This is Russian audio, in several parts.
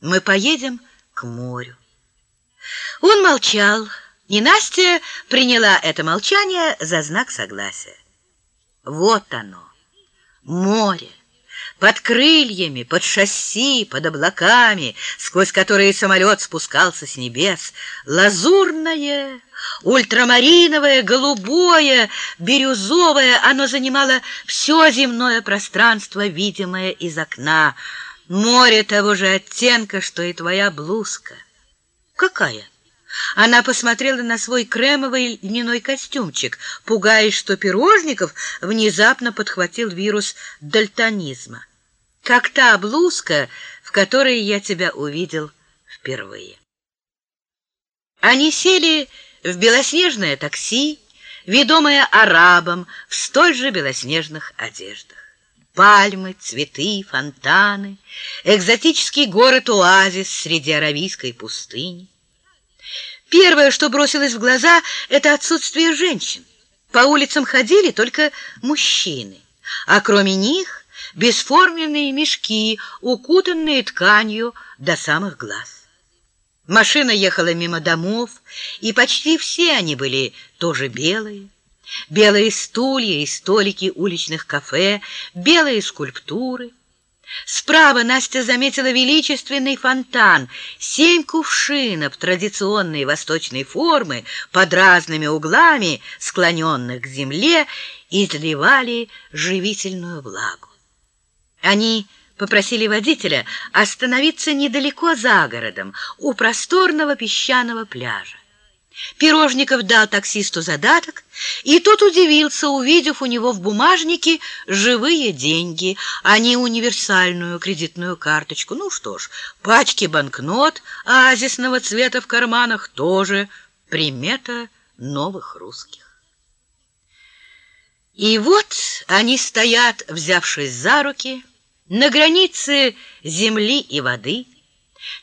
Мы поедем к морю. Он молчал, и Настя приняла это молчание за знак согласия. Вот оно, море, под крыльями, под шасси, под облаками, сквозь которые самолет спускался с небес, лазурное, ультрамариновое, голубое, бирюзовое, оно занимало все земное пространство, видимое из окна, море того же оттенка, что и твоя блузка. Какая? Она посмотрела на свой кремовый льняной костюмчик, пугаясь, что Пирожников внезапно подхватил вирус дальтонизма. Как та блузка, в которой я тебя увидел впервые. Они сели в белоснежное такси, ведомое арабом в столь же белоснежных одеждах. Пальмы, цветы, фонтаны, экзотический город-оазис среди аравийской пустыни. Первое, что бросилось в глаза, это отсутствие женщин. По улицам ходили только мужчины, а кроме них бесформенные мешки, укутанные тканью до самых глаз. Машина ехала мимо домов, и почти все они были тоже белые. Белые стулья и столики уличных кафе, белые скульптуры — Справа Настя заметила величественный фонтан, семь кувшинов традиционной восточной формы под разными углами, склоненных к земле, изливали живительную влагу. Они попросили водителя остановиться недалеко за городом, у просторного песчаного пляжа. Пирожников дал таксисту задаток, и тот удивился, увидев у него в бумажнике живые деньги, а не универсальную кредитную карточку. Ну что ж, пачки банкнот оазисного цвета в карманах тоже примета новых русских. И вот они стоят, взявшись за руки, на границе земли и воды,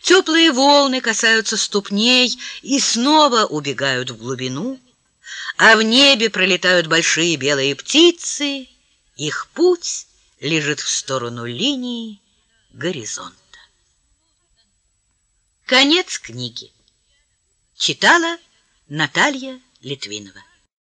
Теплые волны касаются ступней и снова убегают в глубину, а в небе пролетают большие белые птицы, их путь лежит в сторону линии горизонта. Конец книги. Читала Наталья Литвинова.